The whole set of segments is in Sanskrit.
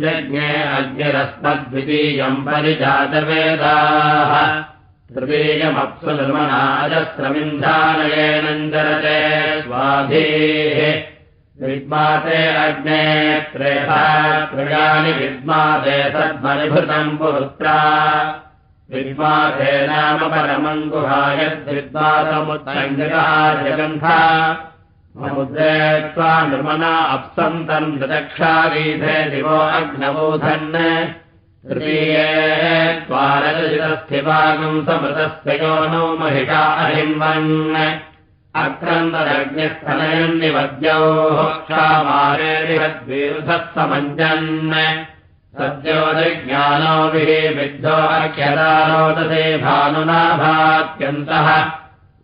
जज्ञे अग्निरस्मद्वितीयम् परिजातवेदाः। तृतीयमप्सु निर्मणाजस्रमिन्धानयेनञ्जरते स्वाधीः। विद्माते अग्ने त्रेधा त्रयाणि विद्माते सद्मनिभृतम् पुरुत्रा। विद्माते नाम परमम् गुहायद्विद्वातमुत्सङ्गः जगन्था समुद्रे त्वा निर्मना अप्सन्तम् ददक्षारीधे दिवो अग्नबोधन् तृतीये त्वारजितस्थिभागम् समृतस्य यो नो महिषा क्षामारेरिहद्विरुधः समञ्जन् सद्योदिज्ञानोभिः विद्धो अर्घ्यदारोदसे भानुनाभात्यन्तः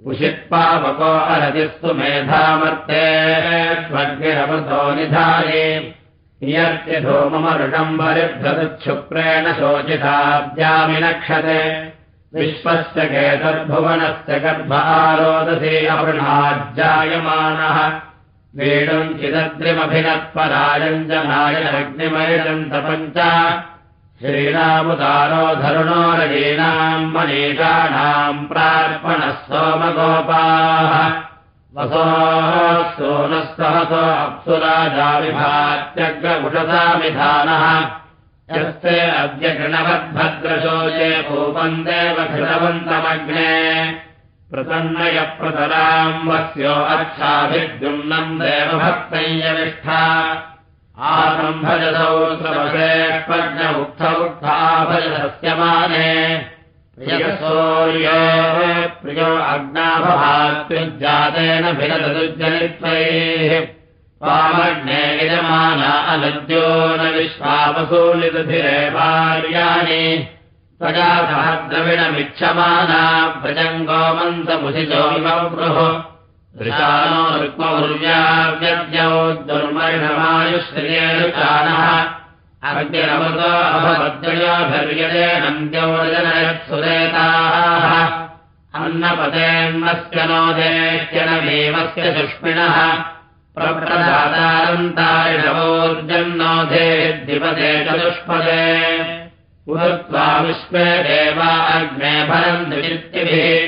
उषित्पावको अरतिस्तु मेधामर्ते स्वर्गिरमृतो निधाये। नियर्त्यधूममरुषम् वरिभ्रदुच्छुक्रेण शोचिताब्जामि नक्षते। विश्वस्य केतद्भुवनस्य गर्भ आरोदसे अवृणाज्जायमानः। वेणुम् चिदद्रिमभिनत्परायम् जनायनग्निमयम् तपञ्च श्रीणामुदारो धरुणो रजीनाम् मनीषाणाम् प्रार्पणः सोमगोपाः वसोः सोनः सहसो अप्सुराजाविभात्यग्रकुशसामिधानः यस्ते अद्य गृणवद्भद्रशोचे भूपम् देव घृतवन्तमग्ने प्रसन्नयप्रतराम् वस्यो अच्छाभिद्युम्नम् देवभक्तय्यविष्ठा उक्थमुक्थाभजसस्यमाने प्रियसौर्यो प्रियो अग्नाभभात्युज्जातेन भिनदुज्जनित्वैः पामग्ने यजमाना अनद्यो न विश्वावसूलिदुभिरे भार्याणि। त्वया सह द्रविणमिच्छमाना दुर्मर्षमायुश्रियेणुचानः अग्निरमृतो अभवद्रयोभिर्यजे नन्द्योजनयत्सुरेताः अन्नपदेन्नस्य नो देत्यनमेवस्य सुष्मिणः प्रप्रदातारन्तारिणवोर्जन्नोधे द्विपदे चतुष्पदे पुरुत्वा विश्वे देवा अग्ने भरम् द्विचित्तिभिः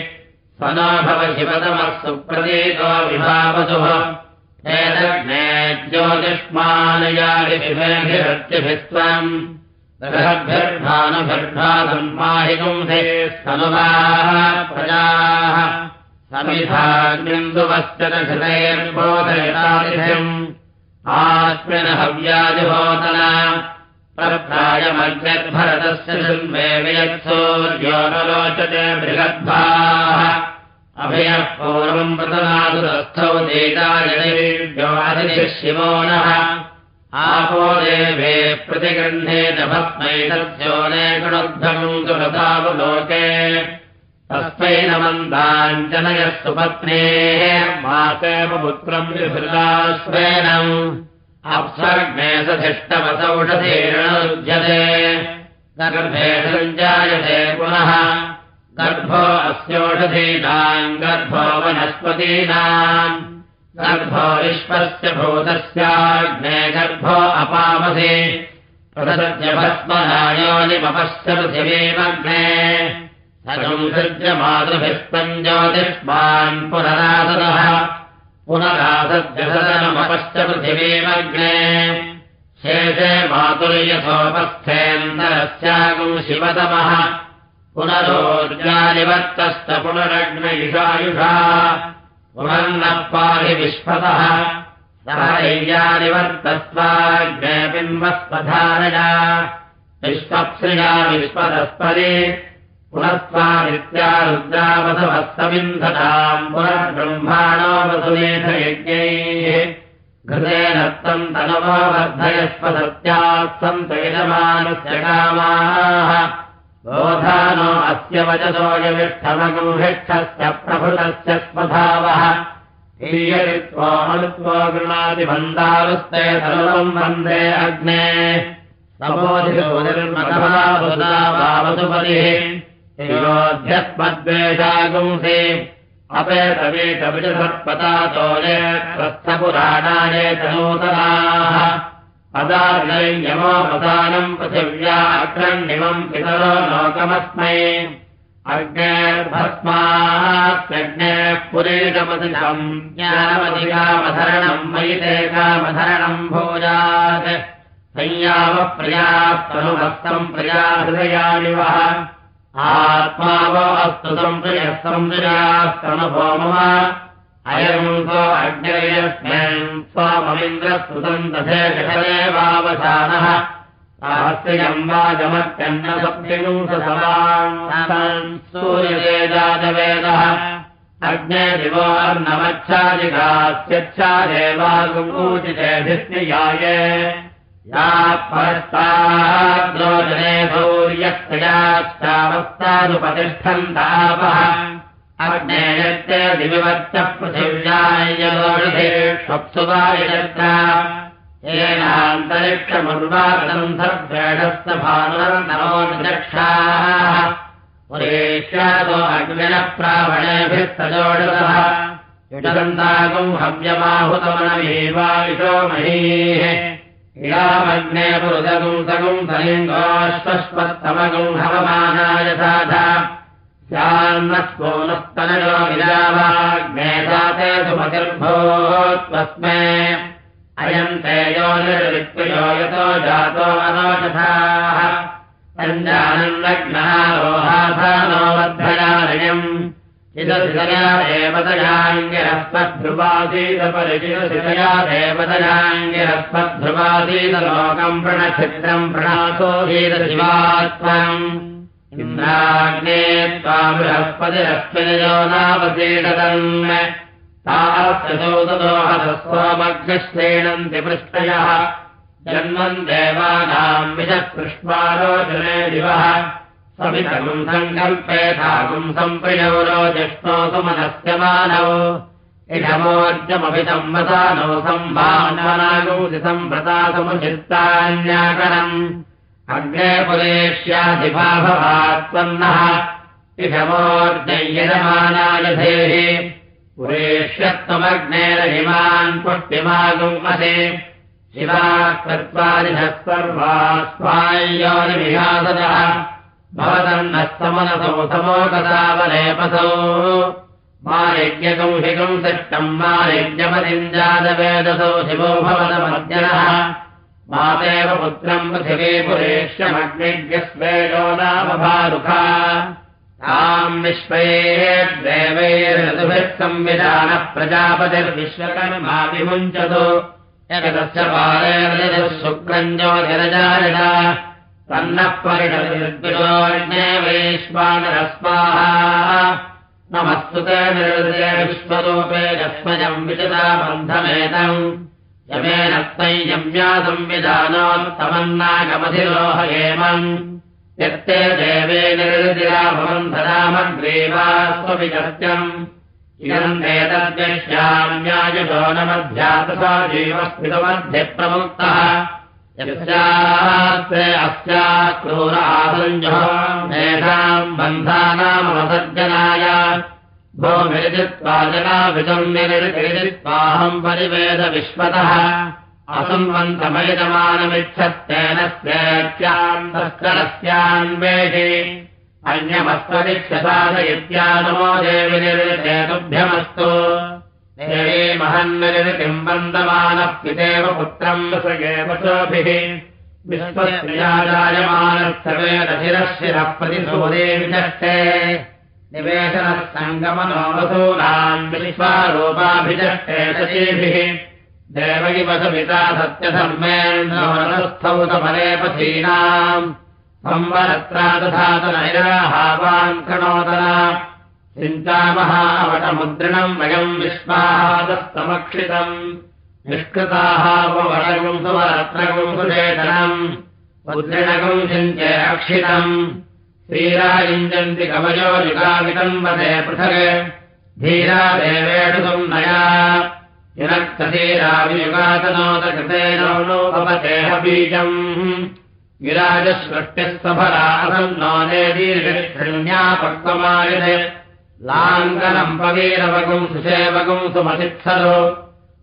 स नो भव शिवतमः सुप्रतीतो विभावसुः। एतग्ने ज्योतिष्मानयादिभिमेभिरत्यभिस्त्वम् बृहद्भिर्भानुभिर्भातुम् माहिगुंसे स्तनुवाः प्रजाः। समिधाग्निन्दुवश्च दशतैर्बोधयतादिभिम् आस्मिन् हव्यादिभोतना प्रप्रायमग्निर्भरतस्य शृण्वे वियत्सोर्यो न रोचते बृहद्भाः। अभयः पूर्वम् प्रतनादुरस्थौ देतायदिव्योऽधिः शिवो नः। आपो देवे प्रतिगृह्णेन भस्मैतस्योने गुणोद्धम् सुरतावलोके तस्मै नमन्ताञ्जनयः सुपत्नेः। मातेव पुत्रम् विभृतास्वेनम् अप्सर्गे सधिष्टवसौषधीर्णुज्यते गर्भे सञ्जायते पुनः। गर्भो अस्योषधीनाम् गर्भो वनस्पतीनाम्। गर्भो विश्वस्य भूतस्याग्ने गर्भो अपामसि। प्रसत्यभस्मनायोनिमपश्च पृथिवीमग्ने ससंसृज्य मातृभिस्तम् ज्योतिष्मान् पुनरासदः पुनरासद्यसदनमपश्च पृथिवीमग्ने शेषे मातुर्यथोपस्थेन्दरस्यागुम् शिवतमः। पुनरोर्जानिवर्तस्त पुनरग्नयुषायुषा। पुनर्नः पाहि विश्वतः सहैर्यानिवर्तस्त्वाग्ने बिम्बस्वधारया विश्वप्सृया विश्वतस्परि पुनस्त्वादित्या रुद्रावसवस्तविन्धताम् पुनर्ब्रह्माणो वसुमेधयज्ञैः घृतेनत्तम् तनवो वर्धयस्व सत्याः सन्त यजमानस्य कामाः। बोधानो अस्य वचसोऽयविष्ठमगुंहिक्षस्य प्रभृतस्य स्वधावः हीयरित्वामनुत्वा गृणादिबन्धारुस्ते सर्वम् वन्दे अग्ने। समोधिरोनिर्मतभावसुपरिः योऽध्यस्मद्वेषागुंसि अपेतवेतविजसत्पतातोले प्रस्थपुराणाये च नूतनाः। अदायमोपसानम् पृथिव्या अग्रण्यमम् पितरो लोकमस्मै। अग्नेर्भस्मात्यग्ने पुरीडमधिकम् ज्ञानमधिकामधरणम् मयि ते कामधरणम् भूयात् संयामप्रियास्तनुभक्तम् प्रयाहृदयानि वः आत्मा वो अस्तु संप्रियः संप्रियास्तनुभो मम अयम् सो अग्निर्यस्मिन् स्वममिन्द्रस्तुतम् तथेवावसानः सहस्रियम् वाजमत्यन्नसप्तिपुंससमान् सूर्यते जातवेदः अग्ने दिवो सौर्यस्त्रयाश्चावस्तानुपतिष्ठन्तापः अग्नेयस्य दिविवच्च येनान्तरिक्षमुर्वादम् सर्वेणस्तभानोक्षाः पुरेष्यादो अग्निनः प्रावणेभिः सजोडतः युटदन्तागम् हव्यमाहुतमनमेवायुषो महीः इडामग्ने पुरुदगुम् सगुम् सलिङ्गोश्वस्वत्तमगुम् हवमानाय साधा। स्यान्नस्वो नस्तनयो विरावाग्ने साते सुमतिर्भोत्वस्मे। अयम् ते यो निर्वित्वयो यतो जातो वर्धयालयम् चिदशितया देवतयाङ्गिरस्मद्ध्रुवासीदपरिचिदशितया देवतयाङ्गिरस्मद्ध्रुवासीदलोकम् प्रणक्षित्रम् प्रणासो हीदशिवात्मम् इन्द्राग्ने त्वा बृहस्पतिरस्मिनयो नावसीडतन् तास्तोदोहतस्वमग्नश्रेणन्ति पृष्टयः जन्मम् देवानाम् विषत्पृष्पारोचने दिवः समितम् सङ्कल्पेथागुम् सम्प्रियौ रोजिष्णो सुमनस्य मानौ इषमोर्जमभितम् वसानौ समुचित्तान्याकरम् अग्ने पुरेष्याधिभाभवात्पन्नः इषमोर्जय्यमानाय धेहि। पुरेष्यत्वमग्नेरहिमान् पुष्टिमागुमसे शिवा कृत्वादिनः सर्वा स्वायोनिविहासदः भवतन्नः समनसौ समोकतावलेपसौ मालिज्ञकंशिकम् सष्टम् मालिज्ञपतिम् जातवेदसौ शिवो भवतमर्जनः मातेव पुत्रम् पृथिवीपुरेष्यमग्निज्ञस्वेयो नाम भारुखा ताम् विश्वैर्देवैरतुभिः संविधानः प्रजापतिर्विश्वकर्मा विमुञ्चतु यतस्य पारेण शुक्रम् ज्योतिरजायत तन्नः परिणतिर्विरोण्ये वैश्वानरस्वाहा नमस्तु ते निर्दय विश्वरूपे यस्मजम् विचिता बन्धमेतम् यमेनस्तै यम्या संविधानोत्तमन्नागमधिरोहयेमम् यत्ते देवे निर्दिरा भवन्धनामग्रेवा स्वविचर्त्यम् इदम् एतद्यश्याम्यायुषो न मध्यातसा जीवस्मितमध्ये प्रमुक्तः यस्यास्ते अस्या क्रूर आसञ्जो मेधाम् बन्धानामवसर्जनाय भूमिरिजित्वा जनाभितम् निरिजित्वाहम् परिवेद विश्वतः असम्बन्धमयजमानमिच्छत्तेन स्वेत्याम् तस्करस्यान्वेषि अन्यमस्त्वदिक्षसाधयित्यानमो देवि निर्विचेतुभ्यमस्तु देवी महन्निर्तिम् वन्दमानः पितेव पुत्रम् सोभिः विश्वस्त्रियाजायमानः शिरः प्रतिसूदेविचष्टे निवेशनः सङ्गमनो शचीभिः देव इव सविता सत्यधर्मेन्द्रस्थौ समलेपथीनाम् संवरत्रा दधातनैराहावान् कणोदना चिन्तामहावटमुद्रिणम् वयम् विश्वादस्तमक्षितम्। निष्कृताः वटगुम् सुवरत्रगुम् सुचेतनम् मुद्रिणगुम् चिन्त्य अक्षितम् श्रीरायुञ्जन्ति कवयो युगावितम् वदे पृथक्। धीरा देवेषुम् नया। युनक्तधीरावियुगातनोदकृतेनोपतेह बीजम्। गिराजसृष्टिस्तफलासन्नो नेदीर्घृण्यापक्वमायते लाङ्गनम् पवीरवगुम् सुषेवगुम् सुमतित्सरो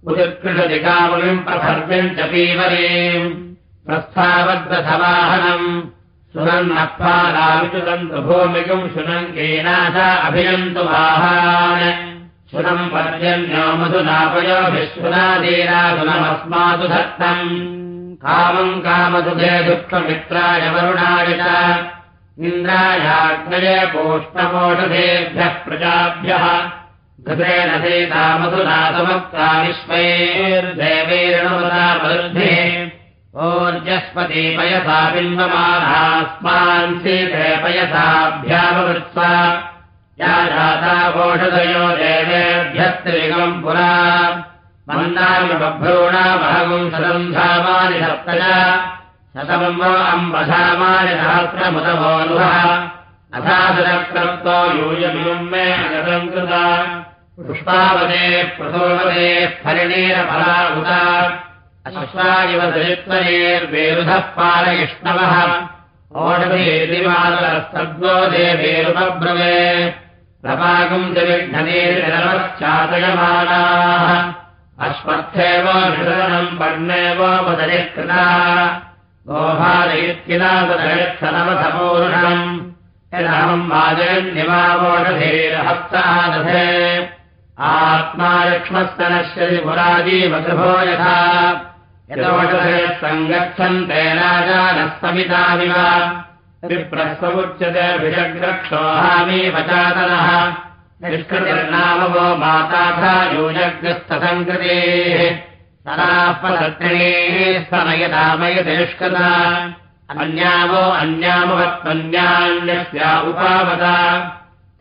उदिकृषदिकामुनिम् प्रसर्व्यम् च पीवरीम् प्रस्थावद्रथवाहनम् सुनन्नःपालाविचुदन्तु भूमिकम् शुनङ्केनाथ अभियन्तु वाहान् सुनम् पर्यन्यो मधुनापयोभिश्वनादीराधुनमस्मासु धत्तम्। कामम् कामदुगे दुःखमित्राय वरुणाय च इन्द्रायाग्नय पोष्णमोषधेभ्यः प्रजाभ्यः। घृतेन सीता मधुना समक्ता विश्वैर्देवैर्णमुदा वृद्धे ओर्जस्पति पयसा बिम्बमानास्मान् सीते पयसाभ्यामवृत्सा या जाता ओषधयो देवेभ्यस्त्रिगम् पुरा। मन्दामि बभ्रूणामहगुम् सदन्धामानि सप्तज शतम् वो सहस्रमुदमोऽनुभः अथासुरक्रप्तो यूयमियुम् मे अगतम् कृता। पुष्पावते प्रसोवते फलिनीरफला उता अश्वा इव दरित्वनेर्वेरुधः पालयिष्णवः। ओषधेतिमालस्तद्वो देवेरुपब्रवे। प्रपाकम् च विघ्ननेर्नवश्चातयमानाः अश्वत्थेव विषरणम् पर्णेवोपदरिः कृता तदयत्सनवसपूरुषम् यदहम् वाजयन्निवावोषधेरहस्तादधे आत्मा लक्ष्मस्तनश्यति पुराजीवगृभो यथा। यतोषधयः सङ्गच्छन्ते राजानः विजग्रक्षोहामी वचातनः निष्कृतिर्नाम वो माताथा यूजग्रस्तसङ्कृतेः सदापदत्रिणेः स्तनयदामयति निष्कृता अन्यावो अन्यामवत्मन्यान्यस्या उपावता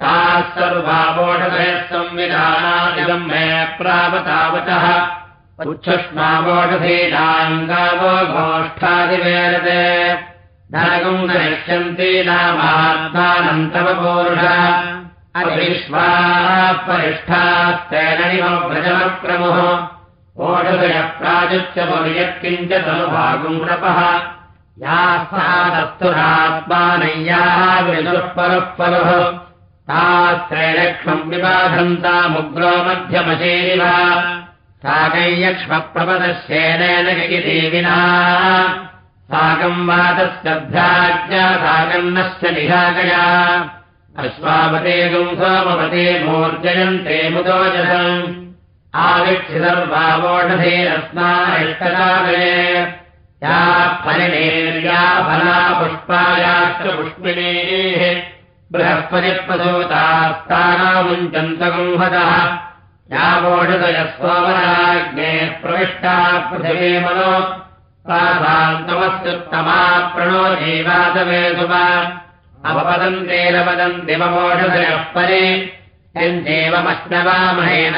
ताः सर्वावोषधयः संविधानादिदम् मे प्रावतावचः। उच्छुष्मावोषधीनाङ्गावो गोष्ठादिवेदते धनगम् दरिष्यन्ति नामात्मानन्तवपूरुष अविश्वाः परिष्ठास्तेन व्रजमक्रमुः ओषधयः प्राजुच्यमुर्यत्किञ्च तनुभागुम् नपः यास्तादस्तुरात्मानय्याः विदुःपरुः परुः तास्त्रैलक्ष्मम् विबाधन्तामुग्रो मध्यमशेरिव साकैयक्ष्मप्रपदस्येनेन देविना साकम् वातस्य भ्राज्ञा साकन्नस्य निशाकया अश्वापते गुंसोमपते मूर्जयन्ते मुदोजसम् आविक्षि सर्वावोषधेरस्माष्टकादये या फलिनेर्या फला पुष्पायाश्च पुष्पिणेः बृहस्पतिप्रसूतास्तानामुञ्चन्तगुंहतः यावोषधयः सोमराज्ञे प्रविष्टा पृथिवे मनो। प्रासान्तमस्त्युत्तमा प्रणो जीवातवे सुवा अपपदन्तेन वदन्ति ममोषधयः परे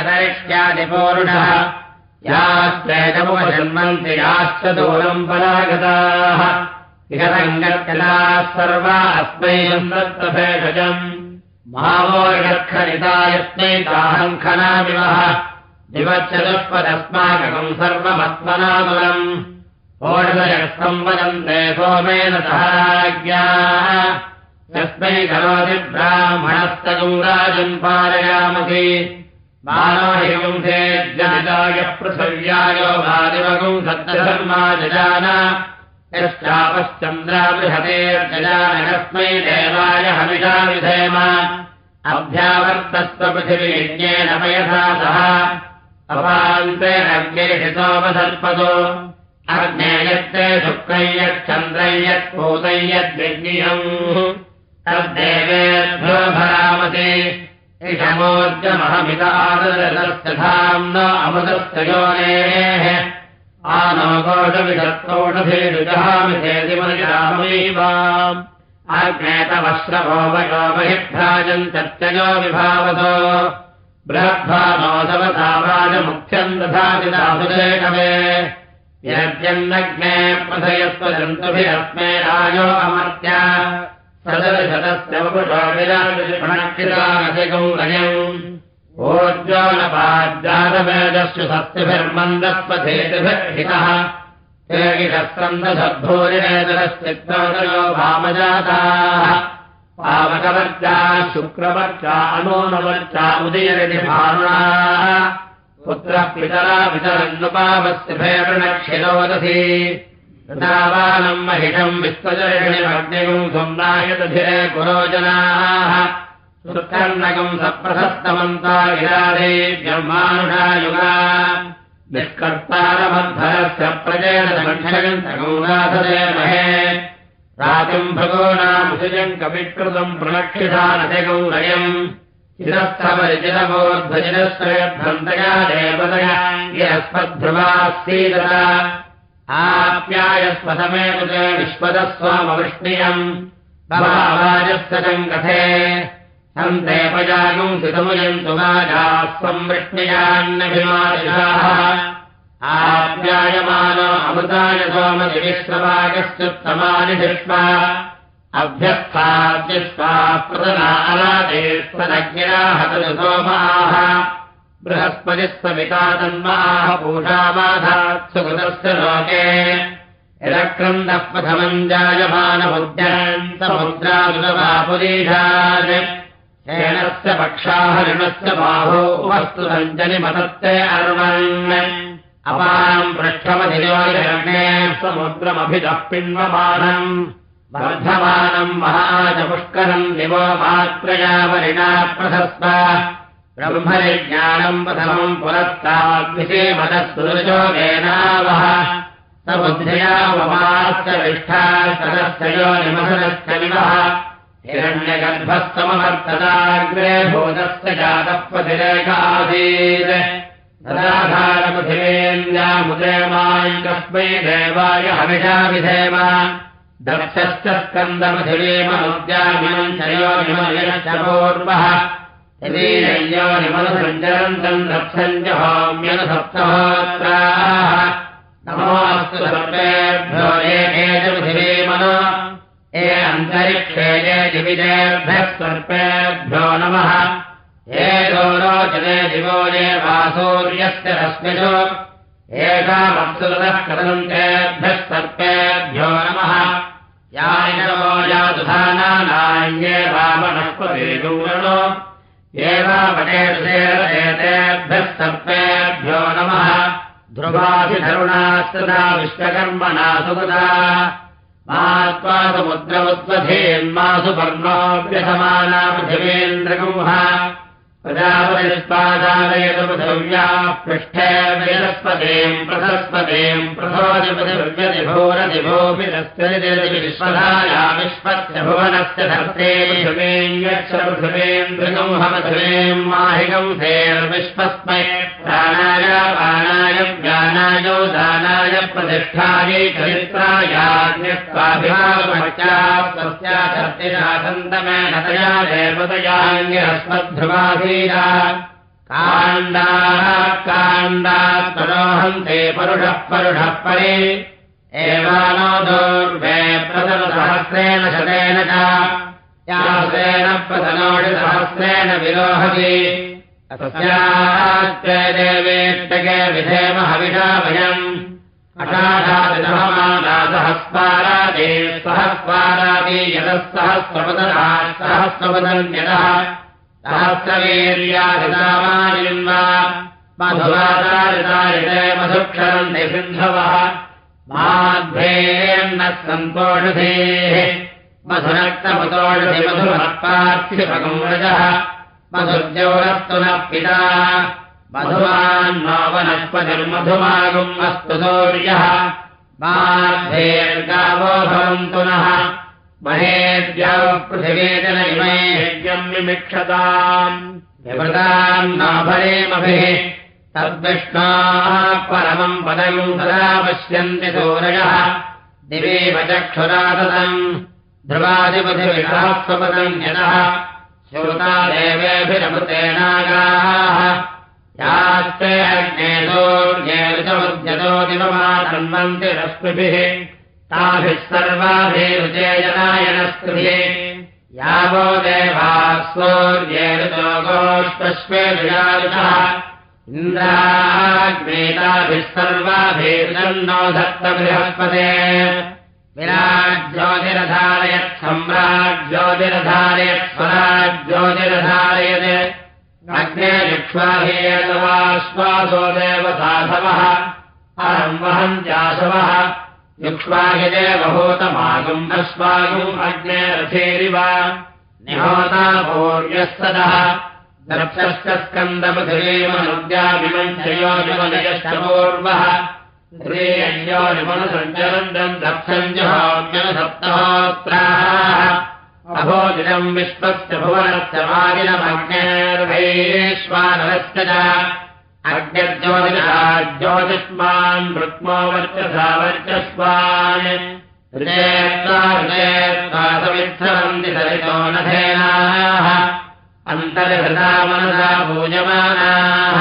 दरिष्यादिपूरुषः याश्चैतमुपजन्मन्ति याश्च दूरम् परागताः। सङ्गत्कलाः सर्वा अस्मै सन्दत्तभेषजम् मावोर्षखनिता यस्मै ताहङ्खनामिवः दिवच्चतुष्पदस्माकम् सर्वमत्मनादुरम् ओषधयः संवदन्ते सोमेन सहाज्ञाः यस्मै करोति ब्राह्मणस्तकम् राजम् पारयामसि बाणोहिगुंसे पृथिव्यायो भादिवगुं सत्यधर्मा जजान। देवाय हमिषा विधेम। अभ्यावर्तस्व पृथिवीज्ञेन पयसा सह। अपान्तेरव्येषितोपसर्पतो अग्नेयत्ते शुक्लयच्छन्द्रयत्पूतयद्विज्ञियम् तद्देवेभ्यो भरामते इषमोर्जमहमित आदरस्य धाम्ना अमृतस्य योनेः आनोकोषविधत्तोषधेरुजहामिषेतिमनुजामैवाम् आग्नेतवश्रवो वयो बहिभ्राजम् तत्ययो विभावतो बृहद्भानोदवसावाजमुख्यम् दधाति दासुदेकवे यद्यन्नग्ने सदशतस्य वपुषो विराजगम् गजम् ओज्ज्वालपाज्जातवेदस्य सस्यभिर्मन्दस्वधेतिभिर्हितः ते गिरस्कन्दसद्भूरिवेदरश्चित्रोदयो भामजाताः। पावकवर्चा शुक्रवर्चा अनूनवर्चा उदयरिति भानुना। पुत्रः पितरा पितरन्नुपावस्य भयवृणक्षिरोदधि महिषम् विश्वजर्षिणिमग्निगुम् सुम्नायदधिरे पुरोजनाः सुकर्णकम् सप्रशस्तमन्ता गिरादेव्यमानुषा युगा निष्कर्तारमद्धरस्य प्रजेणगौनाथदे महे। राजम् भगोनामुषजम् कविकृतम् प्रणक्षिषानजगौरयम् चिरस्थपरिचिरमोर्ध्वजिरश्रयध्वन्तया देवतया गिरस्मद्ध्रुवास्तीदता आप्यायस्वसमे कृते विश्वदस्वामवृष्णियम् भवावाजस्तकम् कथे सन्ते पजागम् सितमुयन्तु वाजाः संवृष्णियान्नभिमादिषाः। आप्यायमान अमृताय सोमदिविश्ववागश्चुत्तमानि धिष्मा अभ्यस्थाद्यस्वा प्रदनादेस्तदज्ञाहतु सोमाः बृहस्पतिस्सविता तन्माः पूषाबाधात् सुकृतस्य लोके। यदक्रन्दः प्रथमम् जायमानमुद्यान् समुद्रादुरवापुरीषात् हेणस्य पक्षाः ऋणस्य बाहो वस्तु सञ्जनिमतस्य अर्वन् अपारम् पृष्ठमधियोगणे समुद्रमभितः पिन्वमानम् वर्धमानम् महाजपुष्करम् दिवो मात्रयावरिणा प्रशस्त ब्रह्मनिज्ञानम् प्रथमम् पुरस्ताद्विषेमदस्तुरुजोगेनावः समुद्रयावमास्य विष्ठा सदस्य यो निमसनस्य विवः। हिरण्यगर्भस्तमवर्तदाग्रे भूतस्य जातः पथिरेकासीत् तदाधारपथिवेन्द्यामुदेमाय्कस्मै देवाय हविषा विधेम। दक्षश्च स्कन्दपथिवेमनुद्यामिनम् चयोनिमयश्च पूर्वः सर्वेभ्यो ये अन्तरिक्षे ये दिविजेभ्यः सर्पेभ्यो नमः। हे गौरोचने दिवो ये वासूर्यस्य रश्मिषु। एकामप्सुतः कथन्तेभ्यः सर्पेभ्यो नमः। यायवो यादुधानानान्ये वामनःपदेदूरणो एवावटेतेभ्यः सर्पेभ्यो नमः। ध्रुवाभिधरुणास्तदा विश्वकर्मणा सुगता मात्वा समुद्रमुद्वधेन्मासु पर्णोऽभ्यसमाना पृथिवेन्द्रगुंह प्रजापतिष्पादालयतु पृथिव्याः पृष्ठे वेदस्पदेम् प्रसस्पदेम् प्रथोदिपतिभूरदिभोभिरस्तिविश्वधाया विश्वस्य भुवनस्य धर्ते पृथिवेन्द्रगुंह पृथिवेम् माहिकम् धेर्विश्वस्मै प्राणाय बाणाय ज्ञानाय दानाय प्रतिष्ठायै चरित्रायाज्ञत्वाभिभागमत्यास्तस्याधर्तिरासन्तमेनतया काण्डाः। काण्डात्तरोहन्ते परुषः परुषः परे। एवानो दोर्वे प्रतनसहस्रेण शतेन च। प्रतनोषिसहस्रेण विरोहति। विधेम हविषा भयम् अषाढादिसहमानासहस्वारादे सहस्वारादि यतः सहस्रवीर्यादितामानिन्वा मधुवादारितारिते मधुक्षरन्ति सिन्धवः माध्वेर्नः सन्तोषधेः मधुरक्तमतोषधि मधुमत्पार्थिपगंरजः मधुर्जौरस्तु नः पिता। वनस्पतिर्मधुमागुम् अस्तु सूर्यः। मार्धेर्गावो भवन्तु नः महेद्या पृथिवेदन इमेह्यम् विमिक्षताम् विवृताम् नाभरेमभिः। तद्विष्णाः परमम् पदम् तदा पश्यन्ति सूरयः दिवेव चक्षुरातम् ध्रुवादिपथिविषहस्वपदम् यतः। श्रुता देवेभिरमृतेनागाः। यास्ते अग्ने सूर्येरुचमुद्यतो दिवमातन्वन्ति रश्मिभिः ताभिः सर्वाभिरुचेयनायनस्कृभिः यावो देवाः गोष्पश्वेरुजारुषः इन्द्राग्नेताभिः सर्वाभिर्जन्नो धत्त बृहस्पते विराज्योतिरधारयत् सम्राज्योतिरधारयत् स्वराज्योतिरधारयत् अग्ने युक्ष्वाहेयश्वासो देव साधवः अहम् वहन्त्याशवः युक्ष्वाहिदेवभूतमागुम् अश्वागुम् अग्ने रथेरिव निहोता भूर्यस्तदः। दर्शश्च स्कन्दपथिमनुद्याभिमञ्चयोजमनयश्च पूर्वः श्रीयञ्जोनिमनुसञ्चरन्दम् दक्षम् जहोज्ञसप्तहोत्राः अभोजिनम् विश्वस्य भुवनस्य वाजिनमग्नेर्वैश्वानरस्य च सरितो नधेनाः अन्तर्हृदा मनसा पूजमानाः।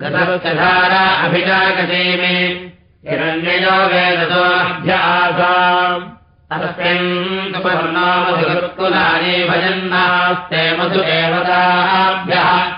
गतवधारा अभिजागतीमि हिरण्ययो वेदतोऽभ्यासाम् तस्मिन् सुपर्णामधुकुलानि भजन्नास्ते मधु देवताभ्यः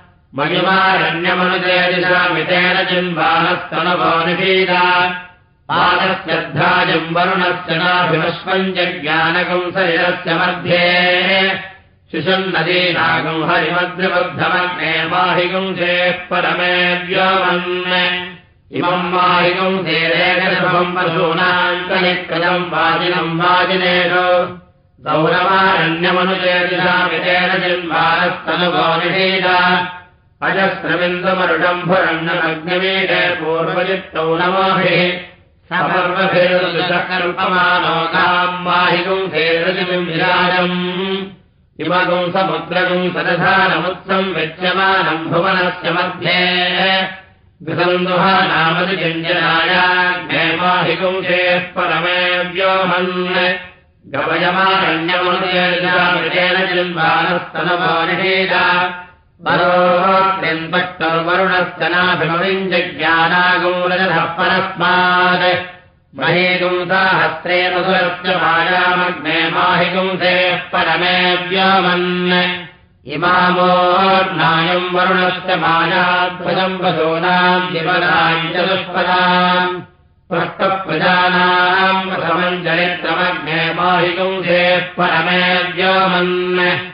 मणिमारण्यमनुजयदिशामितेन चिम्बानस्तनुभो निषीदा पादस्यद्धाजम् वरुणस्य नाभिमश्वम् जज्ञानगुंसरिरस्य मध्ये। शिशुन्नदीनागम् हरिमद्रिबद्धमग्ने माहिगुंसेः परमे व्योमन् इमम् माहिगुंसेरेकशभम् पशूनाम् कनिकृतम् वाजिनम् वाजिनेषु। गौरवारण्यमनुचेतिषामितेन जिन्वानस्तनुभो निषीदा अजस्रबिन्दुमरुडम् भुरण्यमग्निमीटे पूर्वजित्तौ नमोभिः माहिगुंसेरजिमिम् विराजम्। इमगुम् समुद्रगुम् सदधानमुत्सम् विद्यमानम् भुवनस्य मध्ये। गवयमारण्यमनुजेन जिन्वानस्तनमो निषीदा वरोक्तिन्पट्टर्वरुणस्य नाभिमविञ्जज्ञानागुरजः परस्मात्। महीगुंसाहस्रे मधुरस्य मायामग्ने माहिगुंसेः परमे व्योमन्। वसूनाम् शिवनाम् च दुष्पदाम्। पृष्टप्रजानाम् प्रथमम् चरित्रमग्ने माहिगुंसेः परमे व्योमन्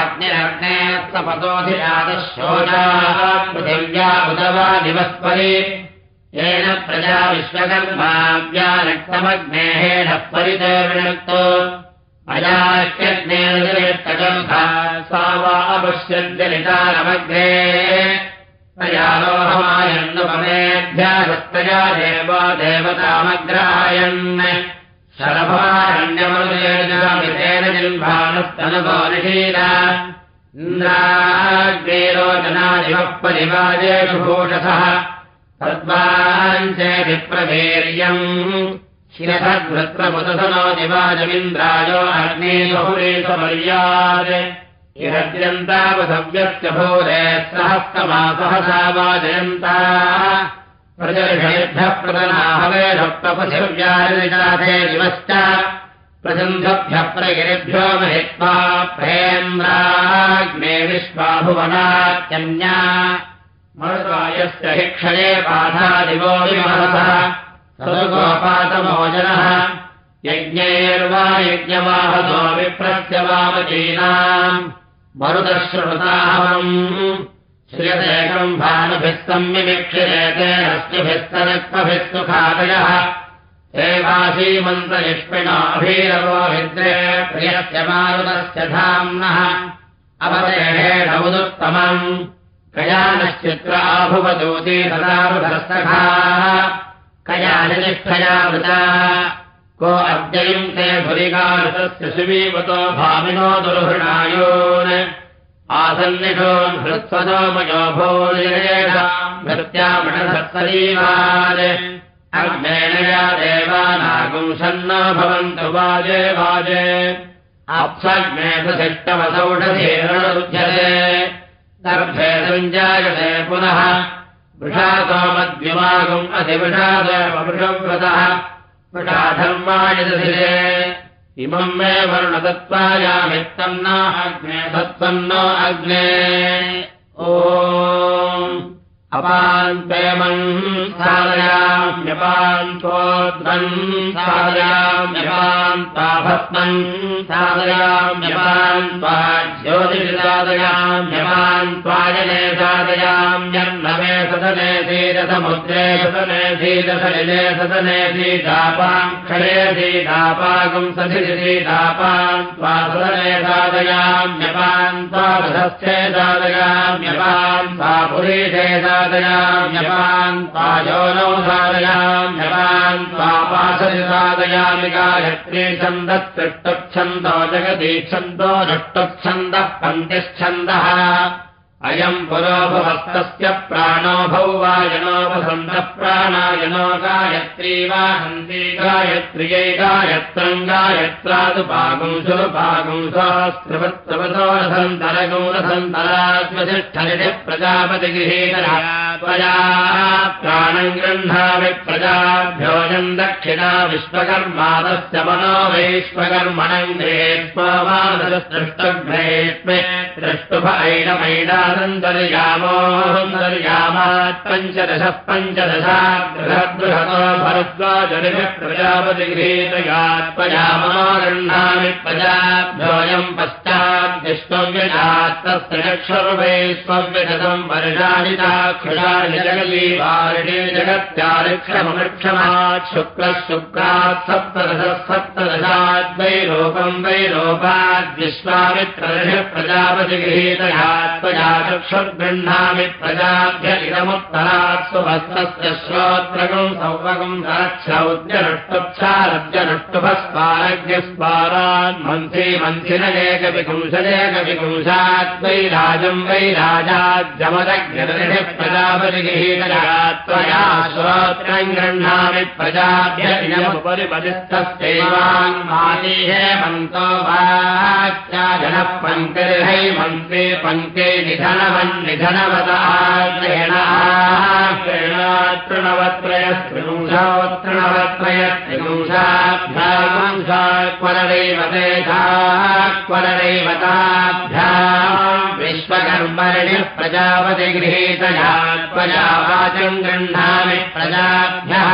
अग्निरग्ने सपतोऽधिजातशोचाः पृथिव्या उदवा दिवस्परि येन प्रजा विश्वकर्माव्यारक्तमग्नेः परितर्णक्तो। अयाख्यग्नेर्गर्भा सा वा अपश्यद्यलितारमग्ने तयालोहमायन्नुपमेभ्याहस्तया देवा देवतामग्रायन् शरभारण्यमनुजेन जिन्भानस्तनुभो निषीदा इन्द्राग्नेरोचनादिवः परिवाजेषु भूषसः तद्वाञ्चेतिप्रवीर्यम् शिरसद्वृत्रमुदसनो दिवाजमिन्द्रायो अग्ने बहुरेशमर्यात् इहद्यन्तावधव्यस्य भूरे सहस्तमासहसा वाजयन्ता प्रजर्षयेभ्यः प्रदनाहवेधप्रपथिव्यारिजाते दिवश्च। प्रसन्धभ्यः प्रगिरिभ्यो महित्वा प्रेन्द्राग्ने विश्वाभुवनात्यन्या। मरुतायस्य हि क्षये पाठादिवो विमहसः सदुगोपातमोजनः। यज्ञैर्वा यज्ञवाहसो विप्रस्य वामजीनाम् मरुतश्रुताहवम् श्रियतेकम् भानुभिः सम्यमीक्षिरेते हस्तिभिस्तनक्मभिः सुखादयः एवासीमन्त्रनिष्पिणाभीरवो भिद्रे प्रियस्य मारुतस्य धाम्नः। अवदेहेण उदुत्तमम् तदारुधस्तखाः कयानिष्ठया वृता को अद्ययम् ते धुरिकारुतस्य सुमीवतो भामिनो दुर्हृणायोन्। आसन्निषोन् हृत्सदोमयो भोजयेषामृत्यामणसत्सरीवान् अग्नेन या देवानागुम् सन्नो भवन्तु वाजे वाजे। अप्सग्नेषवसौषधेरुध्यते गर्भे सञ्जायते पुनः। वृषासोमद्विमागम् अधिवृषादवृषव्रतः वृषाधर्मायदधिरे इमम् मे वरुणदत्त्वायामित्तम् न अग्ने नो अग्ने। ओ अपान्तेमम् साधयाम्यपान्तोद्वम् साधयाम्यपान्ताभस्मम् साधयाम्यपान्त्वा ज्योतिषि साधयाम्यपान्त्वायने साधयाम्यन्नमे सदने धीरसमुद्रे सदने धीरसलिले सदने धीतापाक्षरे धीतापाकम् सधिरि धीतापान्त्वा सदने साधयाम्यपान्त्वा रथस्थे साधयाम्यपान्त्वा पुरीशे साधयाम्यपान्त्वायोनौ साधयाम्यपान्त्वापासरि साधयामि गायत्री छन्दस्तृष्टच्छन्दो जगदीच्छन्दो नष्टच्छन्दः पन्तिश्छन्दः अयम् पुरोभवस्तस्य प्राणो भौ वायनोपसन्तः प्राणायनो गायत्री वा हन्ति गायत्र्यै गायत्रम् गायत्रादुपागुंसुपागुंसस्त्रवत्त्रवतोरसन्तरगौरसन्तरात्मतिष्ठनिति प्रजापतिगृहीतरा त्वया प्राणम् गृह्णामि प्रजाभ्योऽयम् दक्षिणा विश्वकर्मादस्य मनो वैश्वकर्मणम् गृहेष्ववादसृष्टघ्नेष्मे द्रष्टुभ ऐनमैनानन्दर्यामोऽहन्दर्यामात् पञ्चदशः पञ्चदशाग्रहबृहतो भरद्वाजनिः प्रजापतिगृहीतयात्पयामनो गृह्णामि प्रजाभ्योऽयम् पश्चाद्विष्वव्यजात्तस्य चक्षुर्वै स्वव्यजतम् वर्षाणिताक्षुषाणि जगलीवारिणे जगत्यारिक्षमवृक्षमात् शुक्लः शुक्रात् सप्तदशः सप्तदशाद्वैरोपम् वैरोपाद्विश्वामित्रदश प्रजापतिगृहीतयात्पया चक्षुर्गृह्णामि प्रजाभ्य इदमुत्तरात् सुभस्तस्य श्रोत्रगम् सौवगम् धरक्षौद्यनुष्टुप्सारद्यनुष्टुभस्वारज्ञस्वारान्मन्त्रे मन्त्रिनगेकविपुंसदेकविपुंसाद्वै राजम् वै राजाद्यमदग्निः प्रजापतिगृहीतजगात्वया श्रोत्रम् गृह्णामि प्रजाभ्य इदमुपरि बलिस्तस्यैवाङ्मानीः मन्तो मन्त्रे निधा पङ्के निधनवन्निधनवतयस्त्रिंशात्रणवत्रयस्त्रिंशाभ्याम् विश्वकर्मणिः प्रजापतिगृहीतयात्प्रजावाचम् गृह्णामि प्रजाभ्यः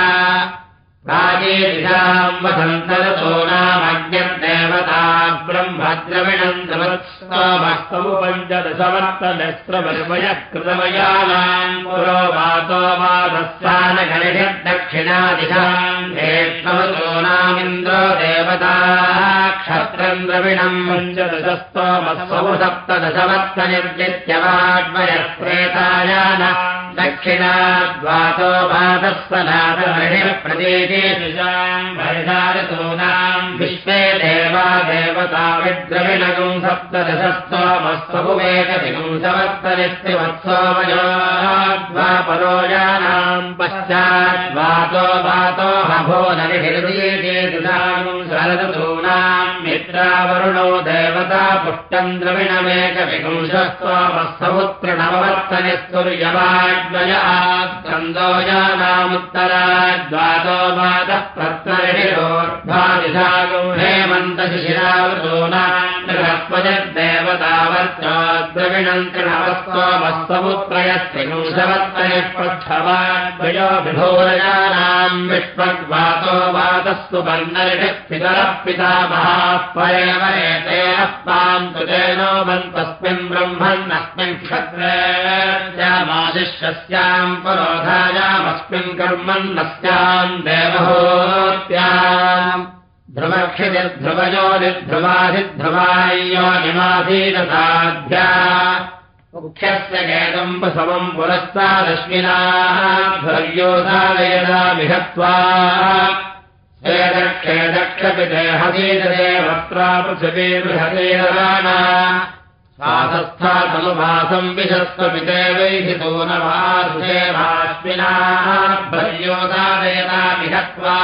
राजेदिशाम् वसन्तरतो नामज्ञदेवता ब्रह्मद्रविणन्दवत्स्तमस्तौ पञ्चदशवर्तनस्त्रवर्मयः कृतमयानाम् पुरो वातो नामिन्द्रो देवता क्षत्रम् द्रविणम् पञ्चदशस्तोमस्तौ सप्तदशवर्तनिर्जित्यवाड्वयः दक्षिणाद्वातो वादस्वनाथप्रदेशेषाम् विश्वे देवा देवता विद्रविणगुम् सप्तदशस्तोमस्तुवेकविगुंसवत्तरिस्त्रिवत्सोमयोद्वापरोजानाम् पश्चाद्वातो वातो हभो नरिभिर्दीयेतुषागुम् शरदूनाम् मित्रावरुणो देवता पुष्टम् द्रविणमेकविगुंसस्त्वमस्तपुत्रणवत्तनिस्तुर्यवाड्वय आस्कन्दोजानामुत्तराद्वातो वातः प्रत्तरिरोर्ध्वादिशागुम् हेमन्तशिशिरावतोनात्मजद्देवतावर्चोद्रविणम् कृणवस्त्वमस्तपुत्रयस्त्रिगुंसवत्तनिः पृच्छवाद्वयो विभोरजानाम् विष्वग्वातो वातस्तु वर्णरिषः पितरः पितामहाः परेव एतेन पान्तु तेनो बन्तस्मिन् ब्रह्मन्नस्मिन् क्षत्रेमादिश्यस्याम् परोधायामस्मिन् कर्मन्नस्याम् देवहोत्याम् ध्रुवक्षितिर्ध्रुवयो निर्ध्रुवाधिध्रुवाय्यो निमाधीनसाध्या मुख्यस्य गेदम् समम् पुरस्तादश्विनाः ध्वर्योदालयदामिहत्वा खेदक्षेदक्षपिते हसीदरे वक्त्रा पृथिवी बृहतेरवाणा स्वासस्थातनुभासम् विशस्वपिते वैहितो न वासुषेवाश्विनाः भर्योदालयदामिहत्वा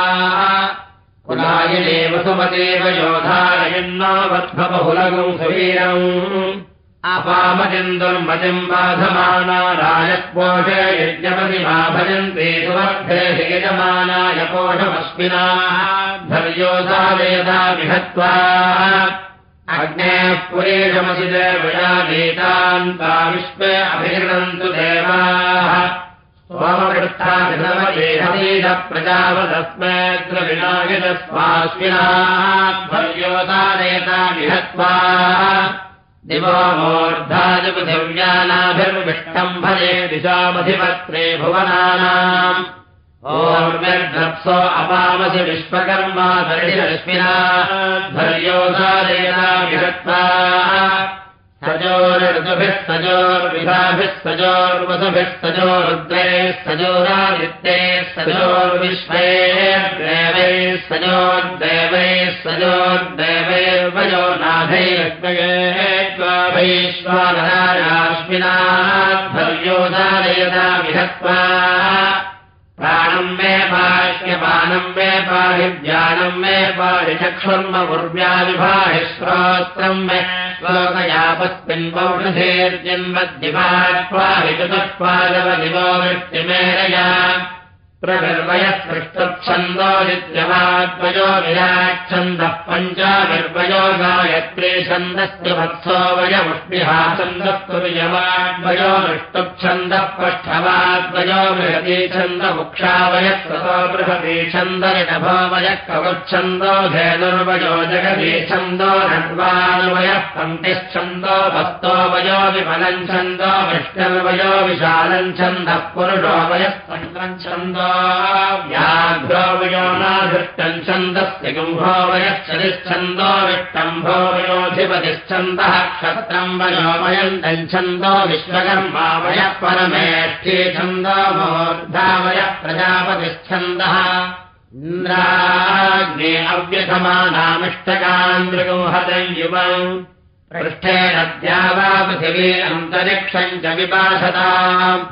पुनायिनेव सुमदेव योधारयन्नावद्भबहुलगम् सुवीरम्। अपामचिन्दुर्मतिम् बाधमाना राजपोषे यज्ञपतिमा भजन्ते पोषमस्मिना धर्योधा वेदा विहत्वा। अग्नेः पुरेशमसि देवयागीतान्ता विश्वे अभिगृणन्तु देवाः सोमवृत्ताभिनवदेहदेह प्रजावदस्मेऽग्रविनायजस्वास्मिना ध्वर्योदानेता विहत्वा दिवो मूर्धाय पृथिव्यानाभिर्विष्टम् भजे दिशामधिपत्रे भुवनानाम् ओर्व्यर्धप्सो अपामसि विश्वकर्मा धर्षरश्मिना धर्योदारेता विहत्वा सजोरुद्रैः सजोरादित्यैः सजोर्विश्वे देवैः सजोर्देवैः सजोर्देवैर्वयो नाथैर्वैश्वानराश्मिना भर्योदारयता विहत्वा प्राणम् मे पाह्यपानम् मे पाहि ज्ञानम् मे पाहि चक्षुर्मगुर्व्याविभाहि श्रोत्रम् मे श्लोकयापस्मिन् वृष्टिमेरया प्रगर्वयः सृष्टच्छन्दो नित्यवाद्वयो विराच्छन्दः पञ्चागर्वयो गायत्रे छन्दस्य वत्सो वयमुष्मिहा छन्दस्तु विजवाद्वयो दृष्टुच्छन्दः पष्ठवाद्वयो बृहती छन्द बृहती छन्दरिणभो वयः कवच्छन्दो धेनुर्वयो जगती छन्दो नड्वानुवयः पङ्क्तिश्छन्दो भस्तो वयो विमलम् छन्दो विष्णुर्वयो विशालम् छन्दः पुरुषो वयः सङ्क्रम् छन्दो व्याघ्रो वयोनाधृष्टम् छन्दस्य गुम्भो वयश्चरिच्छन्दो विष्टम्भो वयोधिपतिश्छन्दः क्षत्रम् वयोमयन्तम् छन्दो विश्वकर्मा वयः परमेष्ठी छन्दो मूर्धा वयः प्रजापतिश्छन्दः इन्द्राग्ने अव्यधमानामिष्टकान् युवम् पृष्ठेन द्यावा पृथिवी अन्तरिक्षम् च विपाशताम्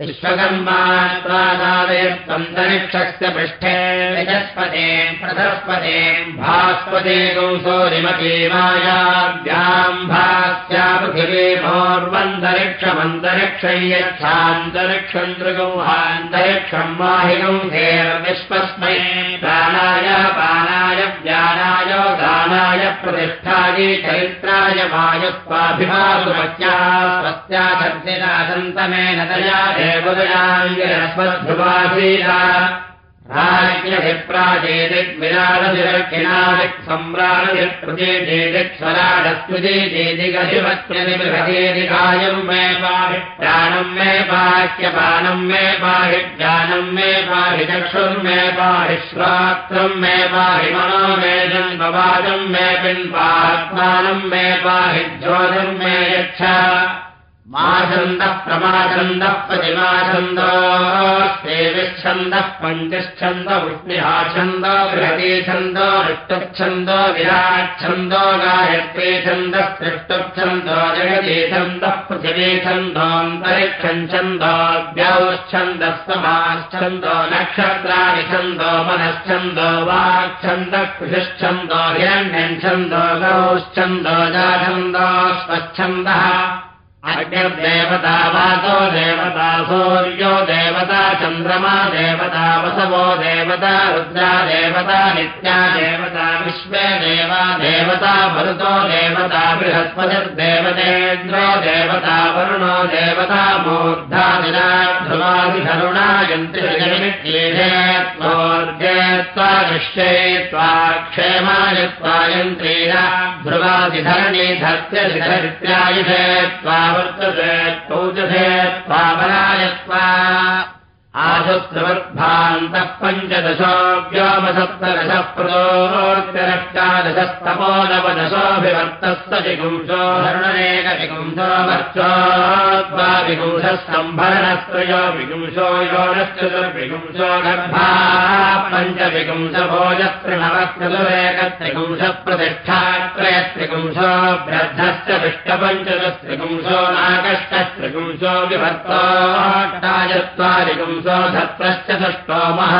विश्वकर्मात्रादादयत्वन्तरिक्षस्य पृष्ठे यजस्पते प्रधस्पते भास्पते कंसोरिमती मायाभ्याम् भास्या पृथिवी भोर्वन्तरिक्षमन्तरिक्षम् यच्छान्तरिक्षम् दृगौहान्तरिक्षम् माहिगंसेर्विश्वस्मै प्राणाय पानाय ज्ञानाय दानाय प्रतिष्ठायै चरित्राय वायुस्वाभिमासुमत्या स्वस्या सन्तिरासन्तमेन राज्ञभिप्राजेदिग्विराडधिरक्षिणादिक् सम्राडधिरक्षराडस्मृतिजेदिगधिवत्यनिबृहदेदिकायम् मे पाहि प्राणम् मे पाह्यपानम् मे पाहि ज्ञानम् मे पाहि चक्षुर्मे पाहि श्रात्रम् मे पाहि मनो मे जन्मवाजम् मे पिन्वात्मानम् मे पाहि ज्योतिर्मे मे माछन्दः प्रमाछन्दः प्रतिमाछन्दोस्तेविच्छन्दः पञ्चच्छन्द वृष्णिहाछन्द बृहतीछन्द ऋष्टच्छन्द विराच्छन्दो गायत्रे छन्दः सृष्टच्छन्दो जगतीछन्दः पृथिवीछन्दोऽन्तरिक्षम् छन्दोऽव्यौश्छन्दः समाश्छन्दो नक्षत्राणि छन्दो मनश्छन्दो वाक्छन्दः कृषिश्छन्दो हिरण्यम् छन्दो गौश्छन्दो जाछन्दो स्वच्छन्दः अग्निर्देवता वातो देवता सूर्यो देवता चन्द्रमा देवता वसवो देवता रुद्रा देवता नित्या देवता विश्वे देवा देवता मरुतो देवता बृहस्पतिर्देवतेन्द्रो देवता वरुणो देवता मूर्धा ध्रुवादिधरुणा यन्त्रिजमित्येषे त्वोर्जे त्वा दृश्ये त्वा क्षेमाय त्वा यन्त्रेण ध्रुवादिधरणी धर्त्यधिधरित्यायुषे त्वा वर्तते पौजसे त्वापरायत्वा आशुस्त्रवद्भान्तः पञ्चदशो व्योमसप्तदशः प्रदोर्त्यरष्टादशस्तपो नवदशोऽभिवर्तस्त जिगुंसो धर्णनेकजिगुंसो वर्चोद्वाविगुंसः सम्भरणस्त्रयो विगुंसो योनश्चतुर्विगुंसो गर्भा। पञ्चविगुंसभोजस्त्रिनवक्रतुरेकत्रिगुंस प्रतिष्ठात्रयस्त्रिगुंसो ब्रद्धश्च विष्टपञ्चदस्त्रिगुंसो नाकष्टस्त्रिगुंसो विभर्तोष्टायत्वारिगुंसो धत्रश्च षष्टोमः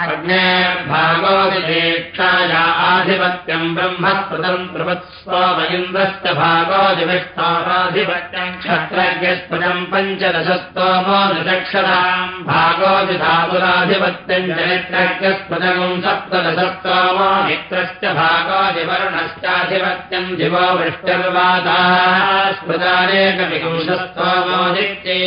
अग्नेर्भागोदिक्षाया आधिपत्यम् ब्रह्मस्पदम् प्रवत्स्वाम इन्द्रश्च भागोदिविष्टाधिपत्यम् क्षत्रज्ञस्पदम् पञ्चदशस्तोमो दशक्षराम् भागोदिधातुराधिपत्यम् चरित्रज्ञस्पदगम् सप्तदशस्तोमो मित्रश्च भागोदिवर्णश्चाधिपत्यम् दिवो वृष्टिर्वादास्पदानेकविपुंशस्तोमो नित्यै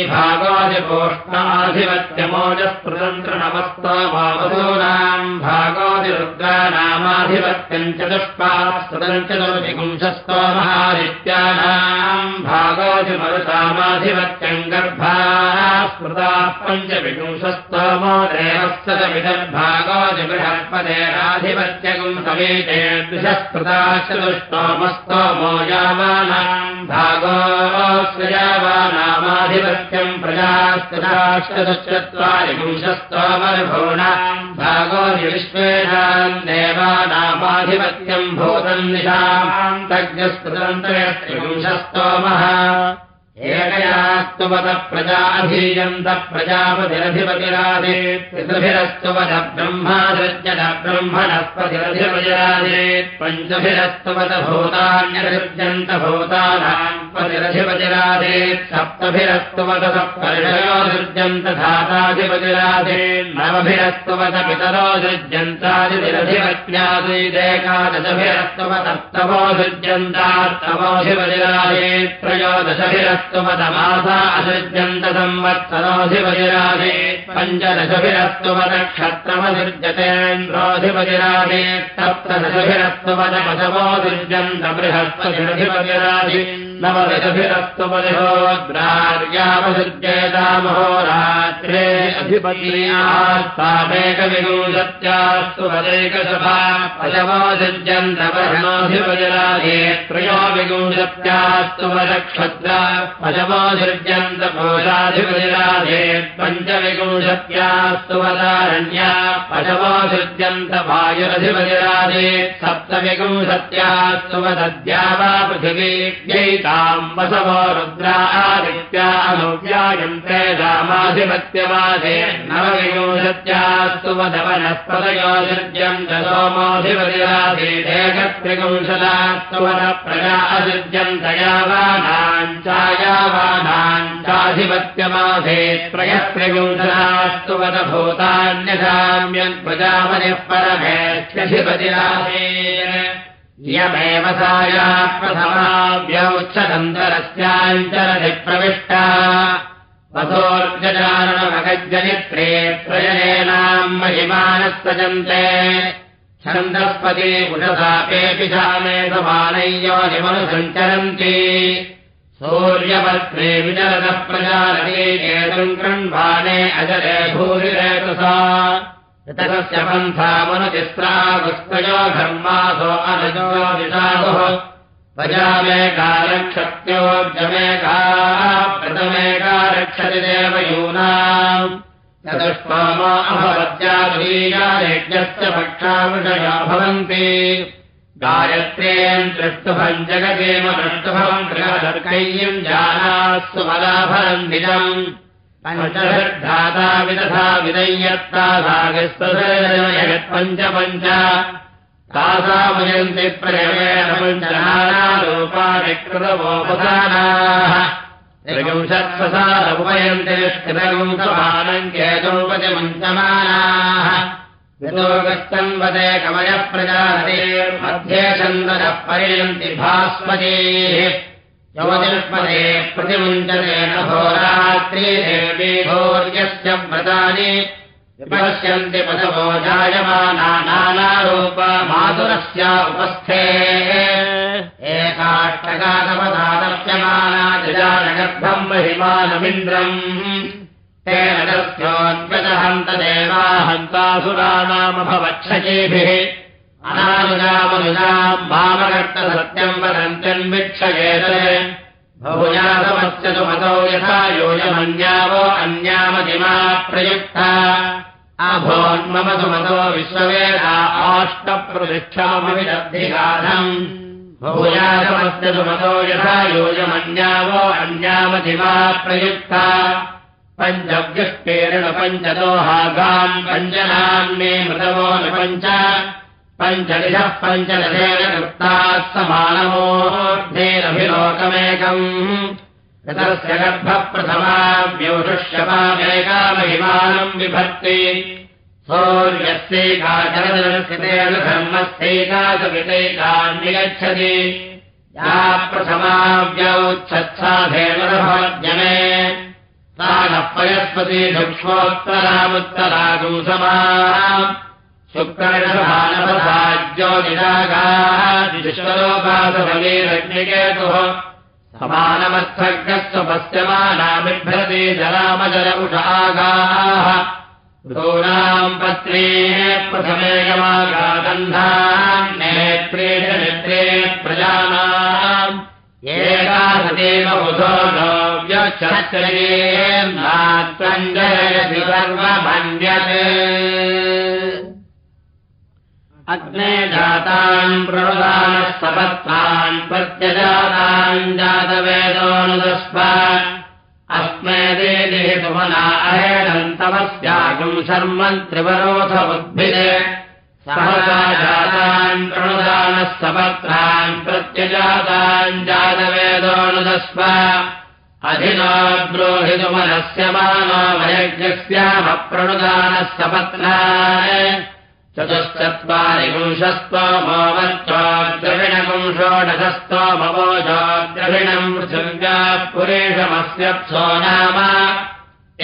भागोदिपोष्णाधिपत्यमोजस्पृतन्त्रनमस्तोमो भागोदिरुद्रानामाधिपत्यम् चतुष्पास्तम् चतुर्विपुंशस्तोमहादित्यानाम् भागोदिमरुतामाधिपत्यम् गर्भाः स्मृताः पञ्चविपुंशस्तोमो देवस्तदमिदर्भागोदिबृहत्पदेराधिपत्यगम् समेते द्विषस्कृता चतुष्टोमस्तोमो यावानाम् भागोऽस्य यावानामाधिपत्यम् प्रजास्तदाश्चतुश्चत्वारिपुंशस्तोमर्भूणाम् भागोदि विश्वेषाम् देवानामाधिपत्यम् भूतम् निशाम् तज्ञस्पृतन्तरस्त्रिपुंशस्तोमः एकयास्तुवत प्रजा अधीयन्त प्रजापतिरधिपतिराधेत् त्रिभिरस्तुवत ब्रह्मादृज्यत ब्रह्मणस्पतिरधिपतिराधेत् पञ्चभिरस्तुवत भूतान्यसृज्यन्त भूतानाम् पतिरधिपतिराधेत् सप्तभिरस्तुवत सप्तर्षयो सृज्यन्त धाताधिपतिराधेत् नवभिरस्तुवत पितरो सृज्यन्तादिरधिपत्न्यादीदेकादशभिरस्तुवतस्तवो सृज्यन्तास्तवोऽधिपतिराधेत् त्रयोदशभिरस्त पञ्चदशभिरस्तुवत क्षत्रमसृज्यतेन्द्रोऽधिपतिराधे सप्तदशभिरस्तुवत पशवोऽसृज्यन्त बृहस्पतिरधिपतिराधि नवदशभिरस्तु बलिहोद्रार्यापसृजेतामहोरात्रे अधिपत्यास्तामेकविगूषत्यास्तु पदैकसभा पशवासृज्यन्तपशमाधिपजराधे त्रयो विगूषत्यास्तु वरक्षद्रा पशवासृज्यन्तभूषाधिपजराधे पञ्चविगूषत्यास्तु वदारण्या पशवासृज्यन्तभायुरधिपजराधे सप्तविगूषत्यास्तु वदद्या वा पृथिवी एताम् वसवो रुद्रादित्यानुव्यायन्ते रामाधिपत्यवादे नवविंशत्यास्तु वधवनस्पदयोजम् च सोमोऽधिपतिरादेकत्रिपुंशदास्तु वनप्रजासृज्यम् दयावानाम् चायावानाम् चाधिपत्यमाधे परमेष्यधिपतिराधे यमेव साया प्रथमाव्यौच्छदन्तरस्याञ्चरति प्रविष्टा। वसोर्जचारणमगज्जनित्रे त्रयनेनाम् महिमानः सजन्ते छन्दस्पति उषसापेऽपि सामे समानय्यो निमनुसञ्चरन्ति। सूर्यपत्रे विचरतः प्रजालते केतुम् कृण्वाणे अजरे भूरिरेतसा ऋतकस्य पन्थामनुतिस्रागुस्तयो धर्मासो अनजो विषागुः प्रजामेकारक्षत्योर्जमेका प्रथमेका रक्षति देवयूनाम् चतुष्पामा अभवत्यादुलीयायज्ञस्य पक्षाविषया भवन्ति। गायत्रेम् दृष्टुभम् जगदेव दृष्टुभम् गृहदर्कय्यम् जानास्तु मलाफलम् निजम् पञ्चभिर्धाता विदधा विदय्यत्ता सागस्तपञ्च पञ्च तासामुयन्ति प्रयवेण पञ्चनारूपाणि कृतवोपदानाः त्रिगुंशत्ससारमुपयन्ति निष्कृतगुंसमानम् केतुपति मुञ्चमानाः विदोगस्तम् वदे कमयः प्रजातेर्मध्ये छन्दनः पर्यन्ति भास्मतीः यवतिष्पदे प्रतिमुञ्चतेन होरात्रीदेवी भोर्यस्य व्रतानि विपश्यन्ति पदवो जायमाना नानारूप माधुरस्य उपस्थे। महिमानमिन्द्रम्। तेन तस्योद्गतहन्त देवा हन्तासुराणामभवक्षयेभिः अनानुजामनुजाम् वामकर्तसत्यम् वदन्त्यन्विक्षयेत बहुजातमस्य तु मतो यथा योजमन्यावो अन्यामतिमा प्रयुक्ता। अभोन्मम तु मतो विश्ववेदा बहुजातमस्य तु मतो यथा योजमन्यावो अन्यामतिमा प्रयुक्ता। पञ्चव्युष्पेरण पञ्चदोहागाम् पञ्चनाम्ने मृतवो न पञ्च पञ्चदिशः पञ्चदशेन कृताः समानमोऽर्थेरभिलोकमेकम् ऋतस्य गर्भप्रथमाव्योषुष्यपामेकामहिमानम् विभक्ति सौर्यस्यैकाचरदर्शितेन धर्मस्यैकासवितैकान् निगच्छति या प्रथमाव्यौच्छत्साधेमरभवज्ञमे सा नः पयस्पति सूक्ष्मोत्तरामुत्तरागुम् शुक्रणभानपसाज्यो निरागाश्वरोपासफलीरग्निकेतुः समानमस्थग्रस्वपश्यमानाबिभ्रति जलामजर उष आगाः। ऋतूनाम् पत्नेः नेत्रे नेत्रे प्रजानाम्। अग्ने जातान् प्रणुदानः सपत्नान् प्रत्यजातान् जातवेदोऽनुदस्व अस्मे देहेतुमना अहेदन्तमस्यागम् शर्मन् त्रिवरोध उद्भिदे। सहसा जातान् प्रणुदानः सपत्रान् प्रत्यजातान् जातवेदोऽनुदस्व अधिना ब्रोहितुमनस्य मानो वयज्ञस्यामप्रणुदानः सपत्नान् चतुश्चत्वारि पुंशस्त्वमोवच्चोद्रविणकम् षोडशस्त्वमवोचोद्रविणम् पृथिव्याः पुरेशमस्यप्सो नाम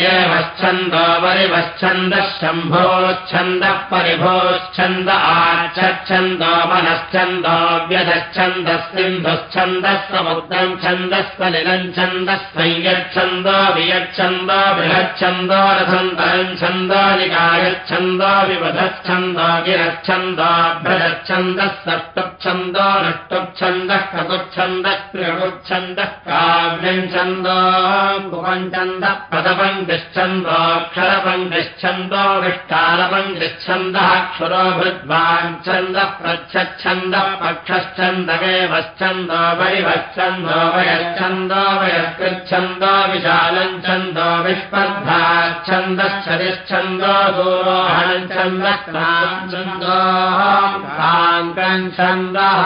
एवच्छन्दो परिवच्छन्दः शम्भोच्छन्दः परिभोच्छन्द आच्छन्दो मनश्चन्दो व्यधच्छन्दः सिन्धुश्छन्दः समुद्रम् छन्दः सलिलम् छन्दः संयच्छन्दो वियच्छन्दो बृहच्छन्दो रथन्तरम् छन्दो निकायच्छन्दो विवधच्छन्दो गिरच्छन्दो भ्रजच्छन्दः सष्टुच्छन्दो नष्टुच्छन्दः कटुच्छन्दः त्रिगुच्छन्दः काव्यम् छन्दो कुपञ्छन्दः पदपम् च्छन्दोऽक्षरपम् गच्छन्दो विष्टालपम् गच्छन्दः क्षुरो भृद्वाञ्छन्दः प्रच्छन्दः पक्षश्चन्दवेवश्चन्दो वरिवच्छन्दो वयच्छन्दो वयस्कृच्छन्दो विशालम् छन्दो विस्पर्धाच्छन्दश्चरिच्छन्दो दूरोहणम् छन्दः छन्दो काङ्कम् छन्दः